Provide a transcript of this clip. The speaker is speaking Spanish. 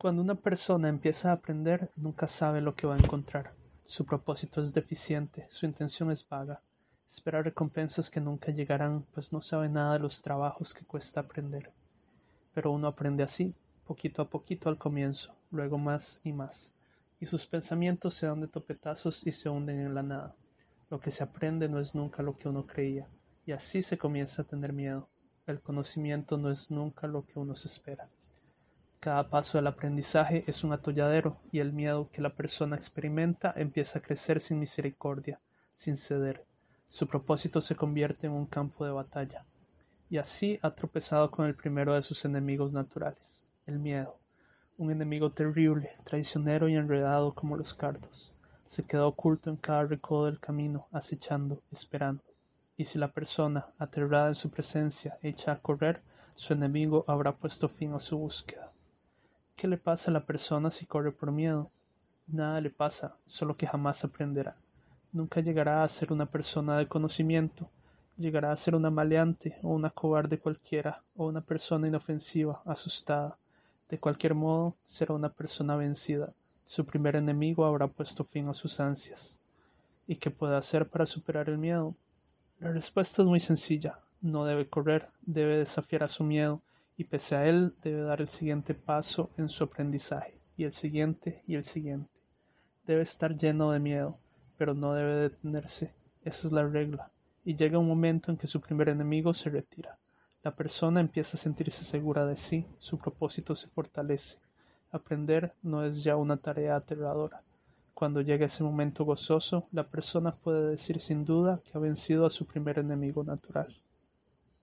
Cuando una persona empieza a aprender, nunca sabe lo que va a encontrar. Su propósito es deficiente, su intención es vaga. Espera recompensas que nunca llegarán, pues no sabe nada de los trabajos que cuesta aprender. Pero uno aprende así, poquito a poquito al comienzo, luego más y más, y sus pensamientos se dan de topetazos y se hunden en la nada. Lo que se aprende no es nunca lo que uno creía, y así se comienza a tener miedo. El conocimiento no es nunca lo que uno se espera. Cada paso del aprendizaje es un atolladero y el miedo que la persona experimenta empieza a crecer sin misericordia, sin ceder. Su propósito se convierte en un campo de batalla. Y así ha tropezado con el primero de sus enemigos naturales, el miedo. Un enemigo terrible, traicionero y enredado como los cardos. Se queda oculto en cada recodo del camino, acechando, esperando. Y si la persona, aterrada en su presencia, echa a correr, su enemigo habrá puesto fin a su búsqueda. ¿Qué le pasa a la persona si corre por miedo? Nada le pasa, solo que jamás aprenderá. Nunca llegará a ser una persona de conocimiento, llegará a ser una maleante o una cobarde cualquiera, o una persona inofensiva, asustada. De cualquier modo, será una persona vencida. Su primer enemigo habrá puesto fin a sus ansias. ¿Y qué puede hacer para superar el miedo? La respuesta es muy sencilla. No debe correr, debe desafiar a su miedo y pese a él debe dar el siguiente paso en su aprendizaje, y el siguiente y el siguiente. Debe estar lleno de miedo, pero no debe detenerse, esa es la regla, y llega un momento en que su primer enemigo se retira. La persona empieza a sentirse segura de sí, su propósito se fortalece. Aprender no es ya una tarea aterradora. Cuando llega ese momento gozoso, la persona puede decir sin duda que ha vencido a su primer enemigo natural.